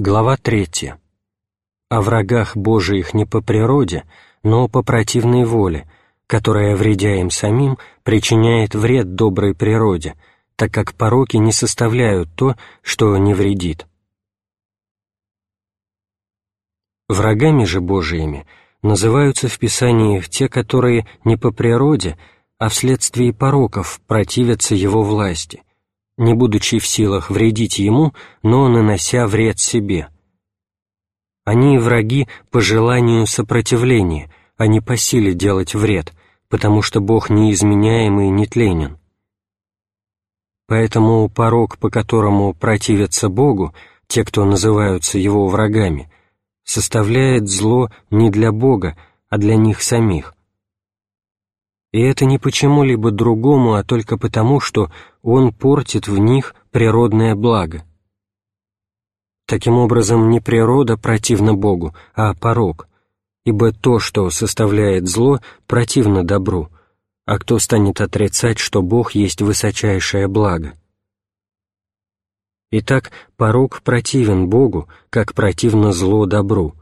Глава 3. О врагах Божиих не по природе, но по противной воле, которая, вредя им самим, причиняет вред доброй природе, так как пороки не составляют то, что не вредит. Врагами же Божиими называются в Писании те, которые не по природе, а вследствие пороков противятся Его власти, не будучи в силах вредить ему, но нанося вред себе. Они враги по желанию сопротивления, а не по силе делать вред, потому что Бог неизменяемый и нетленен. Поэтому порог, по которому противятся Богу, те, кто называются Его врагами, составляет зло не для Бога, а для них самих, и это не почему-либо другому, а только потому, что он портит в них природное благо. Таким образом, не природа противна Богу, а порог, ибо то, что составляет зло, противно добру, а кто станет отрицать, что Бог есть высочайшее благо? Итак, порог противен Богу, как противно зло добру,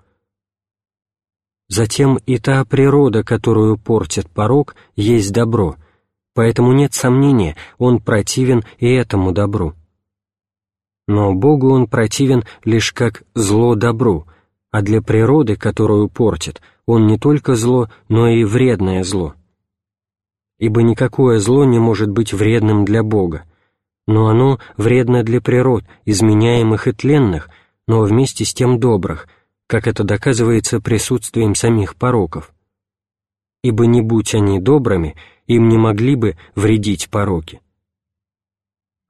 Затем и та природа, которую портит порог, есть добро, поэтому нет сомнения, он противен и этому добру. Но Богу он противен лишь как зло добру, а для природы, которую портит, он не только зло, но и вредное зло. Ибо никакое зло не может быть вредным для Бога, но оно вредно для природ, изменяемых и тленных, но вместе с тем добрых, как это доказывается присутствием самих пороков. Ибо не будь они добрыми, им не могли бы вредить пороки.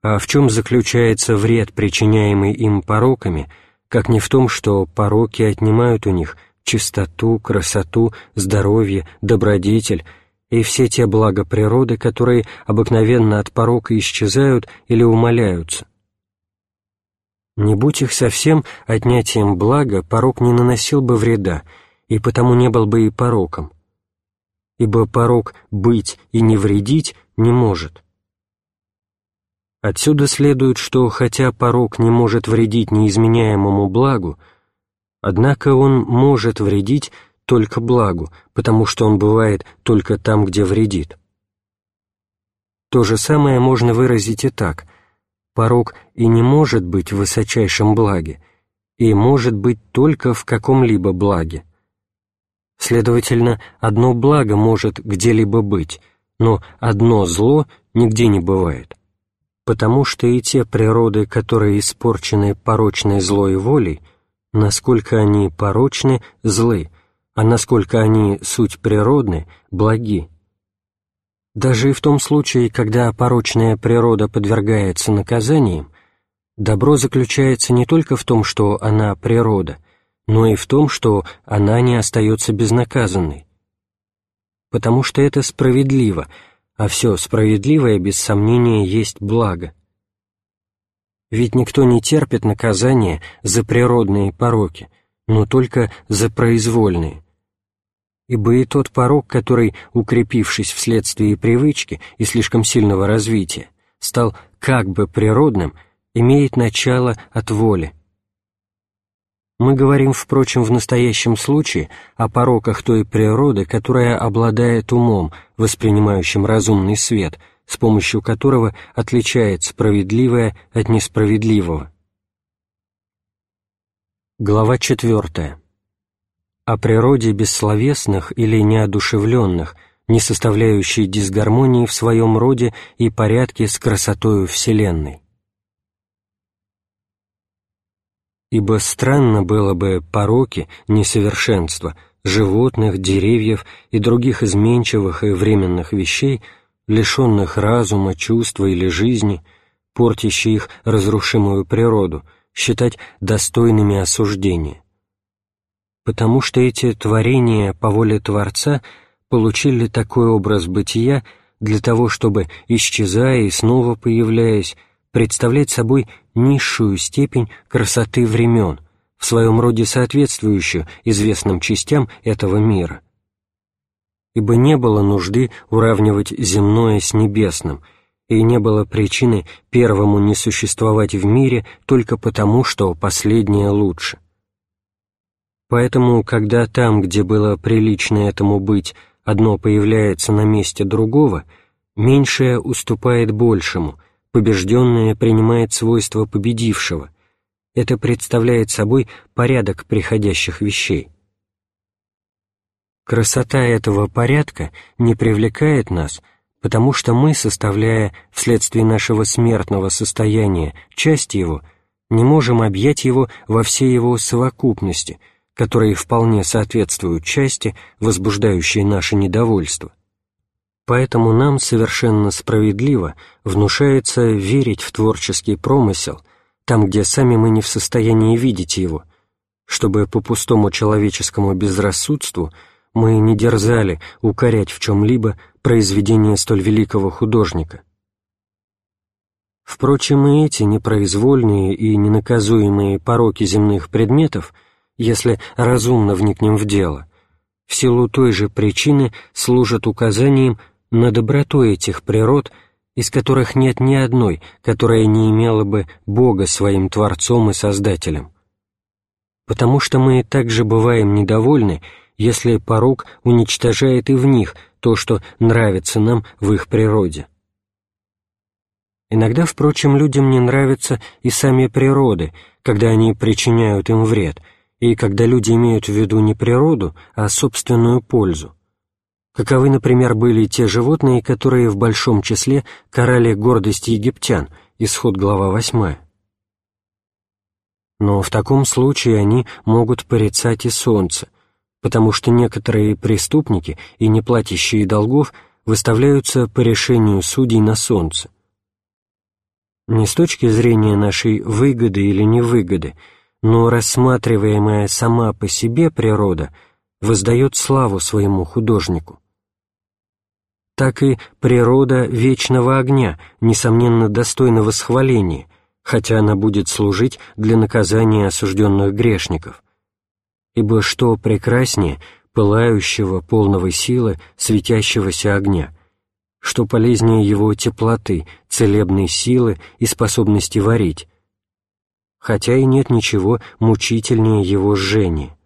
А в чем заключается вред, причиняемый им пороками, как не в том, что пороки отнимают у них чистоту, красоту, здоровье, добродетель и все те блага природы, которые обыкновенно от порока исчезают или умаляются. Не будь их совсем отнятием блага, порок не наносил бы вреда, и потому не был бы и пороком. Ибо порок быть и не вредить не может. Отсюда следует, что хотя порок не может вредить неизменяемому благу, однако он может вредить только благу, потому что он бывает только там, где вредит. То же самое можно выразить и так – порог и не может быть в высочайшем благе, и может быть только в каком-либо благе. Следовательно, одно благо может где-либо быть, но одно зло нигде не бывает, потому что и те природы, которые испорчены порочной злой волей, насколько они порочны, злы, а насколько они суть природны, благи. Даже и в том случае, когда порочная природа подвергается наказаниям, добро заключается не только в том, что она природа, но и в том, что она не остается безнаказанной. Потому что это справедливо, а все справедливое, без сомнения, есть благо. Ведь никто не терпит наказания за природные пороки, но только за произвольные ибо и тот порог, который, укрепившись вследствие привычки и слишком сильного развития, стал как бы природным, имеет начало от воли. Мы говорим, впрочем, в настоящем случае о пороках той природы, которая обладает умом, воспринимающим разумный свет, с помощью которого отличает справедливое от несправедливого. Глава четвертая о природе бессловесных или неодушевленных, не составляющей дисгармонии в своем роде и порядке с красотою Вселенной. Ибо странно было бы пороки, несовершенства, животных, деревьев и других изменчивых и временных вещей, лишенных разума, чувства или жизни, портящих их разрушимую природу, считать достойными осуждения потому что эти творения по воле Творца получили такой образ бытия для того, чтобы, исчезая и снова появляясь, представлять собой низшую степень красоты времен, в своем роде соответствующую известным частям этого мира. Ибо не было нужды уравнивать земное с небесным, и не было причины первому не существовать в мире только потому, что последнее лучше. Поэтому, когда там, где было прилично этому быть, одно появляется на месте другого, меньшее уступает большему, побежденное принимает свойства победившего. Это представляет собой порядок приходящих вещей. Красота этого порядка не привлекает нас, потому что мы, составляя вследствие нашего смертного состояния часть его, не можем объять его во всей его совокупности — которые вполне соответствуют части, возбуждающей наше недовольство. Поэтому нам совершенно справедливо внушается верить в творческий промысел, там, где сами мы не в состоянии видеть его, чтобы по пустому человеческому безрассудству мы не дерзали укорять в чем-либо произведение столь великого художника. Впрочем, и эти непроизвольные и ненаказуемые пороки земных предметов — если разумно вникнем в дело, в силу той же причины служат указанием на доброту этих природ, из которых нет ни одной, которая не имела бы Бога своим Творцом и Создателем. Потому что мы также бываем недовольны, если порог уничтожает и в них то, что нравится нам в их природе. Иногда, впрочем, людям не нравятся и сами природы, когда они причиняют им вред — и когда люди имеют в виду не природу, а собственную пользу. Каковы, например, были те животные, которые в большом числе карали гордость египтян, исход глава 8. Но в таком случае они могут порицать и солнце, потому что некоторые преступники и неплатящие долгов выставляются по решению судей на солнце. Не с точки зрения нашей выгоды или невыгоды, но рассматриваемая сама по себе природа воздает славу своему художнику. Так и природа вечного огня, несомненно, достойна восхваления, хотя она будет служить для наказания осужденных грешников. Ибо что прекраснее пылающего, полного силы, светящегося огня, что полезнее его теплоты, целебной силы и способности варить, хотя и нет ничего мучительнее его жжения.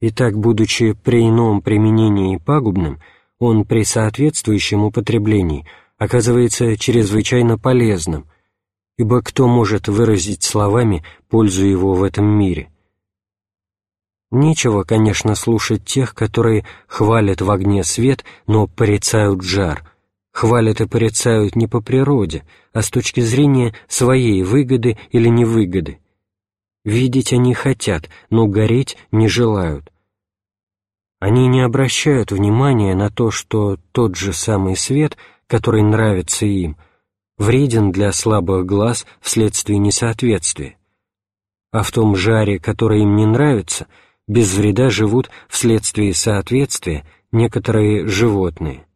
Итак, будучи при ином применении пагубным, он при соответствующем употреблении оказывается чрезвычайно полезным, ибо кто может выразить словами пользу его в этом мире? Нечего, конечно, слушать тех, которые хвалят в огне свет, но порицают жар, хвалят и порицают не по природе, а с точки зрения своей выгоды или невыгоды. Видеть они хотят, но гореть не желают. Они не обращают внимания на то, что тот же самый свет, который нравится им, вреден для слабых глаз вследствие несоответствия. А в том жаре, который им не нравится, без вреда живут вследствие соответствия некоторые животные.